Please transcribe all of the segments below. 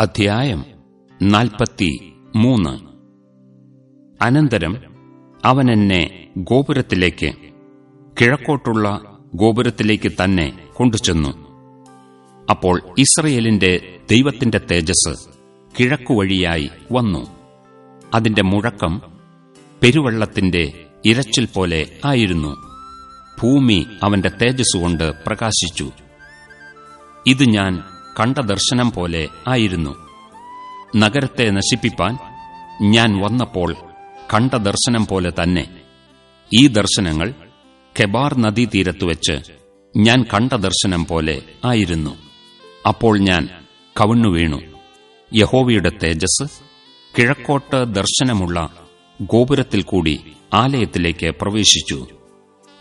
അധ്യായം നാൽപ്പത്തി മൂന്ന്. അനന്തരം അവൻ എന്നെ ഗോപുരത്തിലേക്ക് കിഴക്കോട്ടുള്ള ഗോപുരത്തിലേക്ക് തന്നെ കൊണ്ടുചെന്നു. അപ്പോൾ ഇസ്രയേലിന്റെ ദൈവത്തിന്റെ തേജസ് കിഴക്കുവഴിയായി വന്നു. അതിന്റെ മുഴക്കം പെരുവള്ളത്തിന്റെ ഇരച്ചിൽ പോലെ ആയിരുന്നു. ഭൂമി അവന്റെ തേജസ്സുകൊണ്ട് പ്രകാശിച്ചു. ഇത് ഞാൻ കണ്ട ദർശനം പോലെ ആയിരുന്നു. നഗരത്തെ നശിപ്പിപ്പാൻ ഞാൻ വന്നപ്പോൾ കണ്ട ദർശനം പോലെ തന്നെ. ഈ ദർശനങ്ങൾ കെബാർ നദീതീരത്ത് വെച്ച് ഞാൻ കണ്ട ദർശനം പോലെ ആയിരുന്നു. അപ്പോൾ ഞാൻ കവിണ്ണു വീണു. യഹോവയുടെ തേജസ് കിഴക്കോട്ട് ദർശനമുള്ള ഗോപുരത്തിൽ കൂടി ആലയത്തിലേക്ക് പ്രവേശിച്ചു.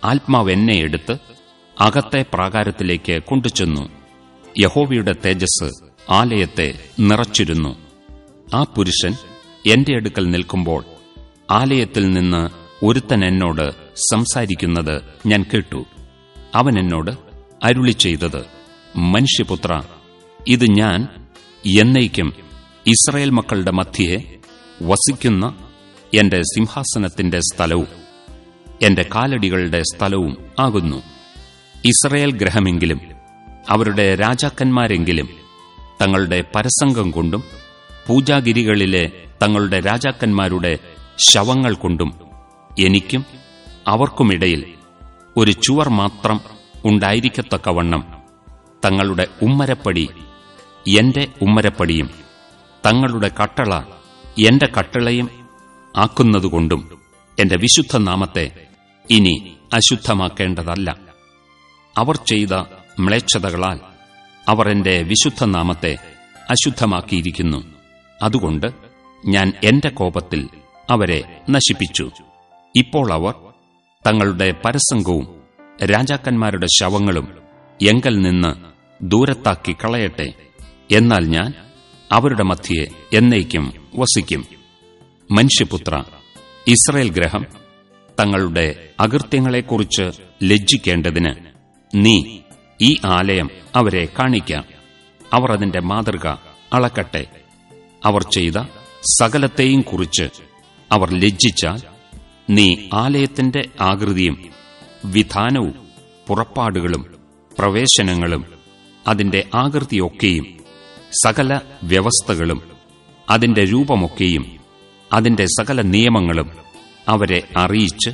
ആത്മാവ് എന്നെ എടുത്ത് അകത്തെ പ്രാകാരത്തിലേക്ക് കൊണ്ടുചെന്നു. യഹോവയുടെ തേജസ് ആലയത്തെ നിറച്ചിരുന്നു. ആ പുരുഷൻ എന്റെ അടുക്കൽ നിൽക്കുമ്പോൾ ആലയത്തിൽ നിന്ന് ഒരുത്തൻ എന്നോട് സംസാരിക്കുന്നത് ഞാൻ കേട്ടു. അവൻ എന്നോട് അരുളി ചെയ്തത് മനുഷ്യപുത്ര ഇത് ഞാൻ എന്നേക്കും ഇസ്രയേൽ മക്കളുടെ മധ്യയെ വസിക്കുന്ന എന്റെ സിംഹാസനത്തിന്റെ സ്ഥലവും എന്റെ കാലടികളുടെ സ്ഥലവും ആകുന്നു. ഇസ്രയേൽ ഗ്രഹമെങ്കിലും അവരുടെ രാജാക്കന്മാരെങ്കിലും തങ്ങളുടെ പരസംഗം കൊണ്ടും പൂജാഗിരികളിലെ തങ്ങളുടെ രാജാക്കന്മാരുടെ ശവങ്ങൾ കൊണ്ടും എനിക്കും അവർക്കുമിടയിൽ ഒരു ചുവർ മാത്രം ഉണ്ടായിരിക്കത്തക്കവണ്ണം തങ്ങളുടെ ഉമ്മരപ്പടി എന്റെ ഉമ്മരപ്പടിയും തങ്ങളുടെ കട്ടള എന്റെ കട്ടളയും ആക്കുന്നതുകൊണ്ടും എന്റെ വിശുദ്ധ നാമത്തെ ഇനി അശുദ്ധമാക്കേണ്ടതല്ല. അവർ ചെയ്ത മ്ലേച്ഛതകളാൽ അവർ എന്റെ വിശുദ്ധ നാമത്തെ അശുദ്ധമാക്കിയിരിക്കുന്നു. അതുകൊണ്ട് ഞാൻ എന്റെ കോപത്തിൽ അവരെ നശിപ്പിച്ചു. ഇപ്പോൾ അവർ തങ്ങളുടെ പരസംഗവും രാജാക്കന്മാരുടെ ശവങ്ങളും എങ്കൽ നിന്ന് ദൂരത്താക്കി കളയട്ടെ. എന്നാൽ ഞാൻ അവരുടെ മധ്യയെ എന്നേക്കും വസിക്കും. മനുഷ്യപുത്ര ഇസ്രയേൽ ഗ്രഹം തങ്ങളുടെ അകൃത്യങ്ങളെക്കുറിച്ച് ലജ്ജിക്കേണ്ടതിന് നീ ഈ ആലയം അവരെ കാണിക്കാം. അവർ അതിന്റെ മാതൃക അളക്കട്ടെ. അവർ ചെയ്ത സകലത്തെയും കുറിച്ച് അവർ ലജ്ജിച്ചാൽ നീ ആലയത്തിന്റെ ആകൃതിയും വിധാനവും പുറപ്പാടുകളും പ്രവേശനങ്ങളും അതിന്റെ ആകൃതിയൊക്കെയും സകല വ്യവസ്ഥകളും അതിന്റെ രൂപമൊക്കെയും അതിന്റെ സകല നിയമങ്ങളും അവരെ അറിയിച്ച്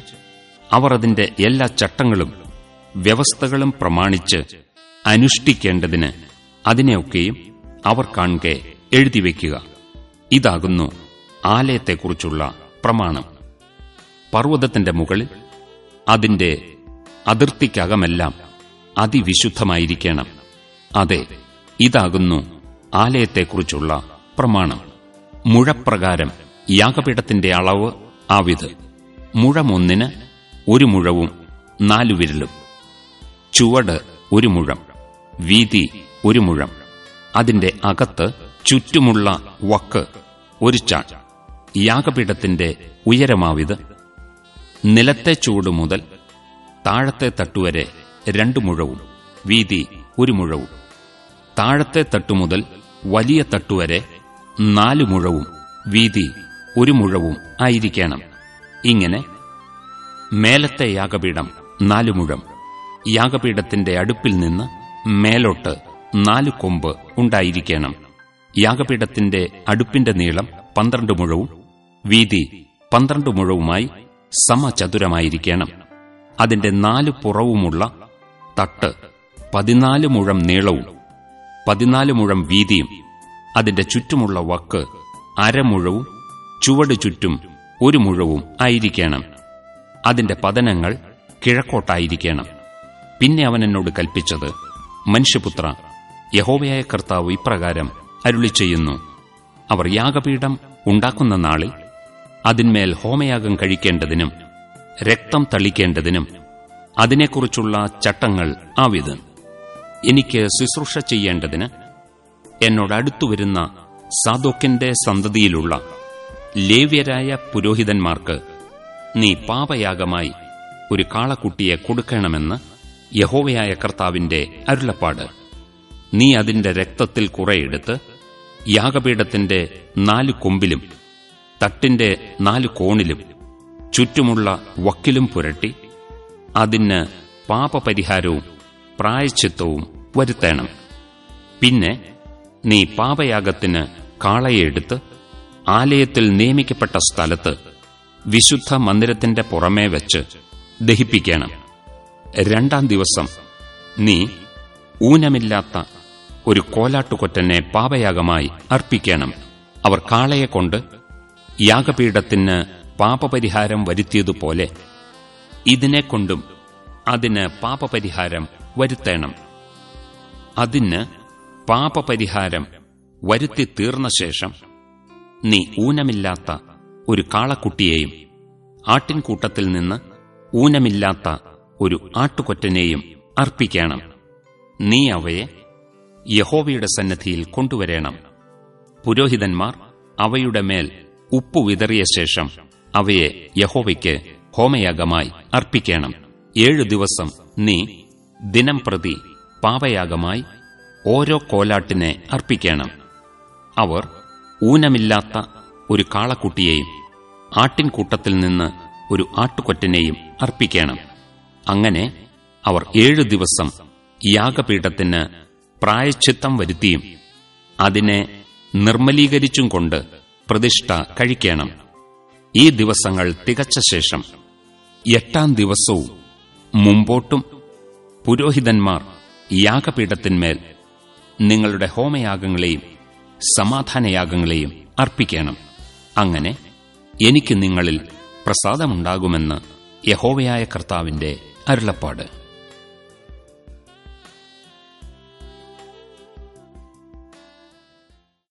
അവർ അതിന്റെ എല്ലാ ചട്ടങ്ങളും വ്യവസ്ഥകളും പ്രമാണിച്ച് അനുഷ്ഠിക്കേണ്ടതിന് അതിനെയൊക്കെയും അവർ കാണുകെ എഴുതിവെക്കുക ഇതാകുന്നു ആലയത്തെക്കുറിച്ചുള്ള പ്രമാണം. പർവതത്തിന്റെ മുകളിൽ അതിന്റെ അതിർത്തിക്കകമെല്ലാം അതിവിശുദ്ധമായിരിക്കണം. അതെ ഇതാകുന്നു ആലയത്തെക്കുറിച്ചുള്ള പ്രമാണം. മുഴപ്രകാരം യാഗപീഠത്തിന്റെ അളവ് ആവിത് മുഴമൊന്നിന് ഒരു മുഴവും നാലു വിരലും. ചുവട് ഒരു മുഴം വീതി ഒരു മുഴം അതിന്റെ അകത്ത് ചുറ്റുമുള്ള വക്ക് ഒരു ചാൺ യാഗപീഠത്തിന്റെ ഉയരമാവിത് നിലത്തെ ചൂട് മുതൽ താഴത്തെ തട്ടുവരെ രണ്ടു മുഴവും വീതി ഒരു മുഴവും താഴത്തെ തട്ടുമുതൽ വലിയ തട്ടുവരെ നാലു മുഴവും വീതി ഒരു മുഴവും ആയിരിക്കണം. ഇങ്ങനെ മേലത്തെ യാഗപീഠം നാലു മുഴം യാഗപീഠത്തിന്റെ അടുപ്പിൽ നിന്ന് മേലോട്ട് നാലു കൊമ്പ് ഉണ്ടായിരിക്കണം. യാഗപീഠത്തിന്റെ അടുപ്പിന്റെ നീളം പന്ത്രണ്ട് മുഴവും വീതി പന്ത്രണ്ട് മുഴവുമായി സമചതുരമായിരിക്കണം. അതിന്റെ നാല് പുറവുമുള്ള തട്ട് പതിനാല് മുഴം നീളവും പതിനാല് മുഴം വീതിയും അതിന്റെ ചുറ്റുമുള്ള വക്ക് അരമുഴവും ചുവട് ചുറ്റും ഒരു മുഴവും ആയിരിക്കണം. അതിന്റെ പതനങ്ങൾ കിഴക്കോട്ടായിരിക്കണം. പിന്നെ അവൻ എന്നോട് കൽപ്പിച്ചത് മനുഷ്യപുത്ര യഹോവയായ കർത്താവ് ഇപ്രകാരം അരുളി ചെയ്യുന്നു. അവർ യാഗപീഠം ഉണ്ടാക്കുന്ന നാളിൽ അതിന്മേൽ ഹോമയാഗം കഴിക്കേണ്ടതിനും രക്തം തളിക്കേണ്ടതിനും അതിനെക്കുറിച്ചുള്ള ചട്ടങ്ങൾ ആവിത്. എനിക്ക് ശുശ്രൂഷ ചെയ്യേണ്ടതിന് എന്നോടടുത്തു വരുന്ന സാദോക്കിന്റെ സന്തതിയിലുള്ള ലേവ്യരായ പുരോഹിതന്മാർക്ക് നീ പാപയാഗമായി ഒരു കാളക്കുട്ടിയെ കൊടുക്കണമെന്ന് യഹോവയായ കർത്താവിന്റെ അരുളപ്പാട്. നീ അതിന്റെ രക്തത്തിൽ കുറയെടുത്ത് യാഗപീഠത്തിന്റെ നാല് കൊമ്പിലും തട്ടിന്റെ നാല് കോണിലും ചുറ്റുമുള്ള വക്കിലും പുരട്ടി അതിന് പാപപരിഹാരവും പ്രായശ്ചിത്തവും വരുത്തേണം. പിന്നെ നീ പാപയാഗത്തിന് കാളയെടുത്ത് ആലയത്തിൽ നിയമിക്കപ്പെട്ട സ്ഥലത്ത് വിശുദ്ധ മന്ദിരത്തിന്റെ പുറമേ വെച്ച് ദഹിപ്പിക്കണം. രണ്ടാം ദിവസം നീ ഊനമില്ലാത്ത ഒരു കോലാട്ടുകൊറ്റനെ പാപയാഗമായി അർപ്പിക്കണം. അവർ കാളയെ കൊണ്ട് യാഗപീഠത്തിന് പാപപരിഹാരം വരുത്തിയതുപോലെ ഇതിനെക്കൊണ്ടും അതിന് പാപപരിഹാരം വരുത്തേണം. അതിന് പാപപരിഹാരം വരുത്തി തീർന്ന ശേഷം നീ ഊനമില്ലാത്ത ഒരു കാളക്കുട്ടിയെയും ആട്ടിൻകൂട്ടത്തിൽ നിന്ന് ഊനമില്ലാത്ത ഒരു ആട്ടുകൊറ്റനെയും അർപ്പിക്കണം. നീ അവയെ യഹോവയുടെ സന്നദ്ധിയിൽ കൊണ്ടുവരേണം. പുരോഹിതന്മാർ അവയുടെ മേൽ ഉപ്പു വിതറിയ ശേഷം അവയെ യഹോവയ്ക്ക് ഹോമയാഗമായി അർപ്പിക്കണം. ഏഴു ദിവസം നീ ദിനം പ്രതി പാപയാഗമായി ഓരോ കോലാട്ടിനെ അർപ്പിക്കണം. അവർ ഊനമില്ലാത്ത ഒരു കാളക്കുട്ടിയെയും ആട്ടിൻകൂട്ടത്തിൽ നിന്ന് ഒരു ആട്ടുകൊറ്റനെയും അർപ്പിക്കണം. അങ്ങനെ അവർ ഏഴു ദിവസം യാഗപീഠത്തിന് പ്രായച്ചിത്തം വരുത്തിയും അതിനെ നിർമ്മലീകരിച്ചും കൊണ്ട് പ്രതിഷ്ഠ കഴിക്കണം. ഈ ദിവസങ്ങൾ തികച്ച ശേഷം എട്ടാം ദിവസവും മുമ്പോട്ടും പുരോഹിതന്മാർ യാഗപീഠത്തിന്മേൽ നിങ്ങളുടെ ഹോമയാഗങ്ങളെയും സമാധാനയാഗങ്ങളെയും അർപ്പിക്കണം. അങ്ങനെ എനിക്ക് നിങ്ങളിൽ പ്രസാദമുണ്ടാകുമെന്ന് യഹോവയായ കർത്താവിന്റെ അരുളപ്പാട്